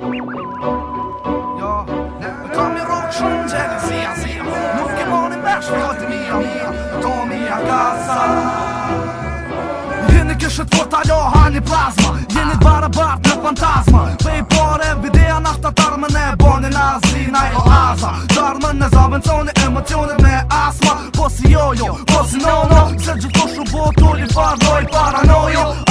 Ja, jo, ne kam i rock shumë gjerë si a si Nuk ke moni me shkot të mija To mija kasa Jeni jo, plazma Jeni bara bart në fantazma Pej pare videa në këta tarme ne boni në zi në e aza Tarme në zavën coni asma Po si jojo, jo, po si nono Se gjithu shumë botu fardoj paranojo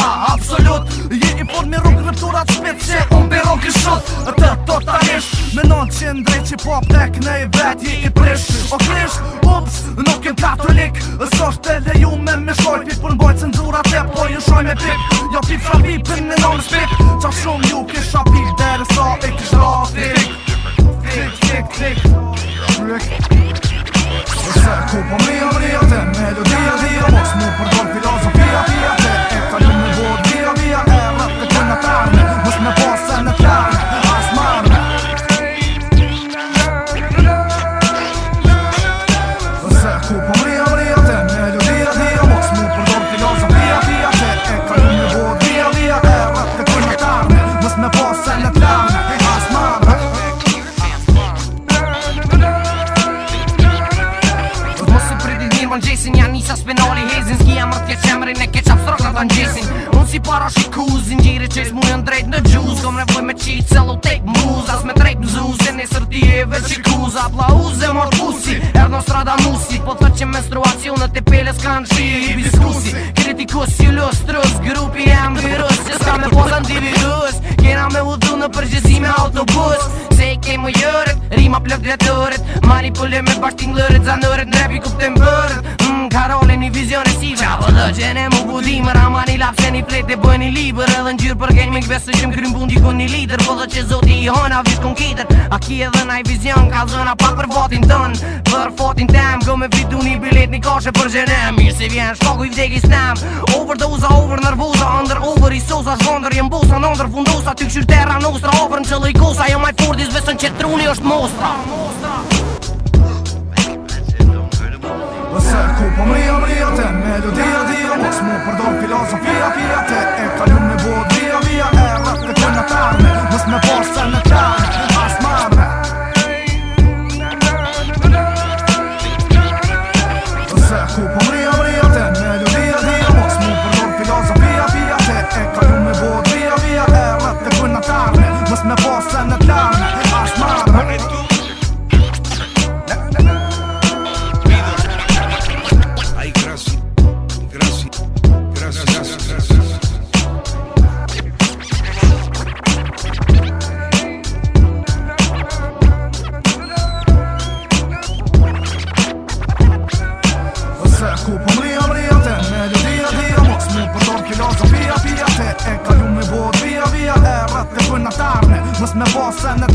jenë drejt që pop tek në i vet je i prish O krisht, ups, nuk jenë katolik Ës është e leju me me shkoj Pip për nboj cenzura te po jen shoj me pip Jo pip shra pip për në nëmë spip Qa shumë ju kisha pip dere sa e kisht ku po ri a te me ljo ri a ri a mos mu për dorë t'i lozëm ri a a te e ka ju me vod ri a ri e rrët të kërë me tarnë mës me posë se në t'lamë Gjesin janë njësa spenali hezin Ski e mërtje qemërin e keqap sërka të në gjesin Unë si para shikuzin Gjiri qes mu e në drejt në gjuz Kom nevoj me qitë se lo tek muz As me drejt në zuz Kijeve që kruza Aplauze mor pusi Erdo strada musi Po thër që menstruacionet e peles kanë shije i biskusi kritikus, që Grupi e më virus Që s'ka me poza në divirus Kena me udhu në përgjëzi me autobus Se i kej më jërët Rima plëk dretërët Mari pëllë me bashting lërët Zanërët në repi ku bërët Mmm, karole një vizion e si Qa po dhe një flet dhe bëjnë i liber Edhe në gjyrë për gang me kbesë që më krymë bundi i një liter Po dhe që zoti i hona vishë kon kitet A ki edhe na i vizion ka zëna pa për votin tën Për fotin tem go me vitu një bilet një kashe për gjenem Mirë se vjen shkaku i vdek i snem Over doza, over under over i sosa Zvonder jem bosa, nëndër fundosa Ty këshur terra nostra, over në qëllë i kosa Jo maj fordis besën që truni është mostra ku po më jam rjetë Melodia dhja Mos mu përdor filozofia Fia te e kalun me bua Via e rap të tarme Mos me por se në tarme As marme Se ku po më jam Azo pia pia të e ka jumë i bot Pia pia e ratë në të nëtarën Nësë me po sëmë në